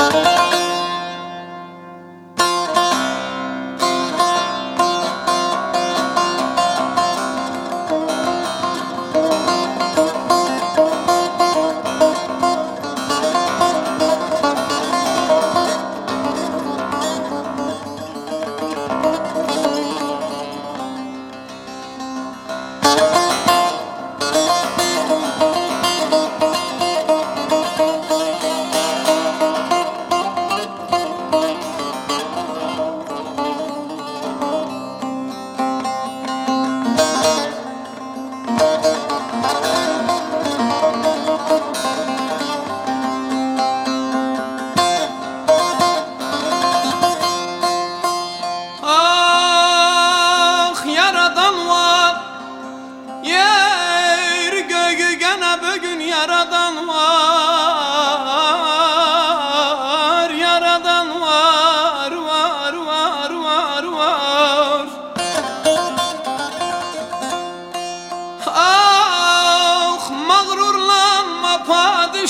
you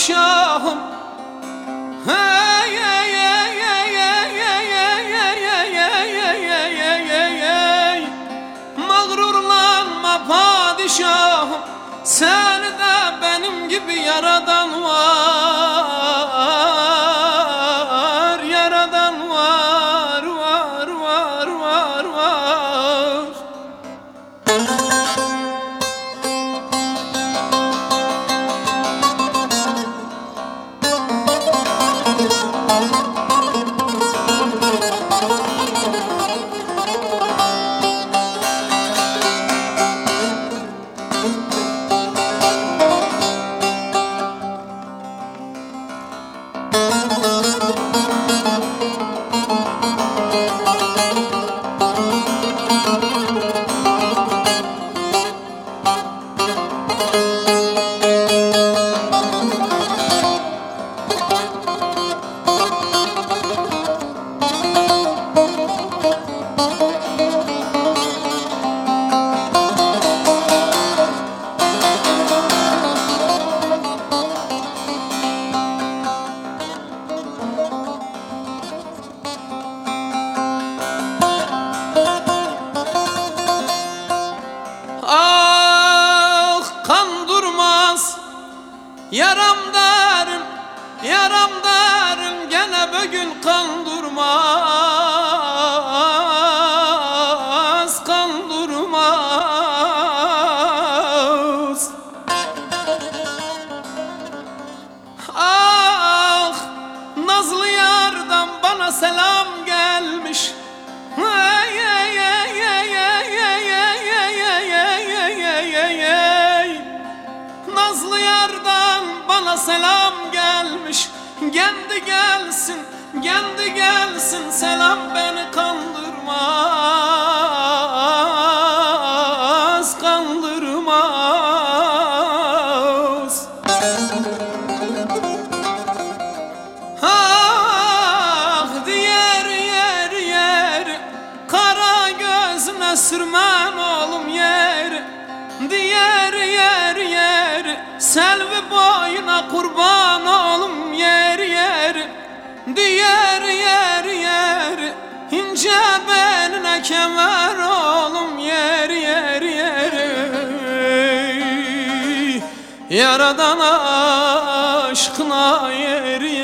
padişahım. Hey hey hey hey hey hey hey hey hey hey hey hey hey Mağrurlanma padişahım. Seni de benim gibi yaradan Yaram derim Yaram derim Gene bugün kan durmaz selam gelmiş hey hey hey hey hey hey hey hey hey hey hey hey hey Nazlı yardan bana selam gelmiş Kendi gelsin, kendi gelsin Selam beni kandırmaz sürmem oğlum yer Diğer yer yer. Selvi boyuna kurban oğlum yer yer. Diğer yer yer. İnce beline kemer oğlum yer yer yer. Yaradan aşkına yer yer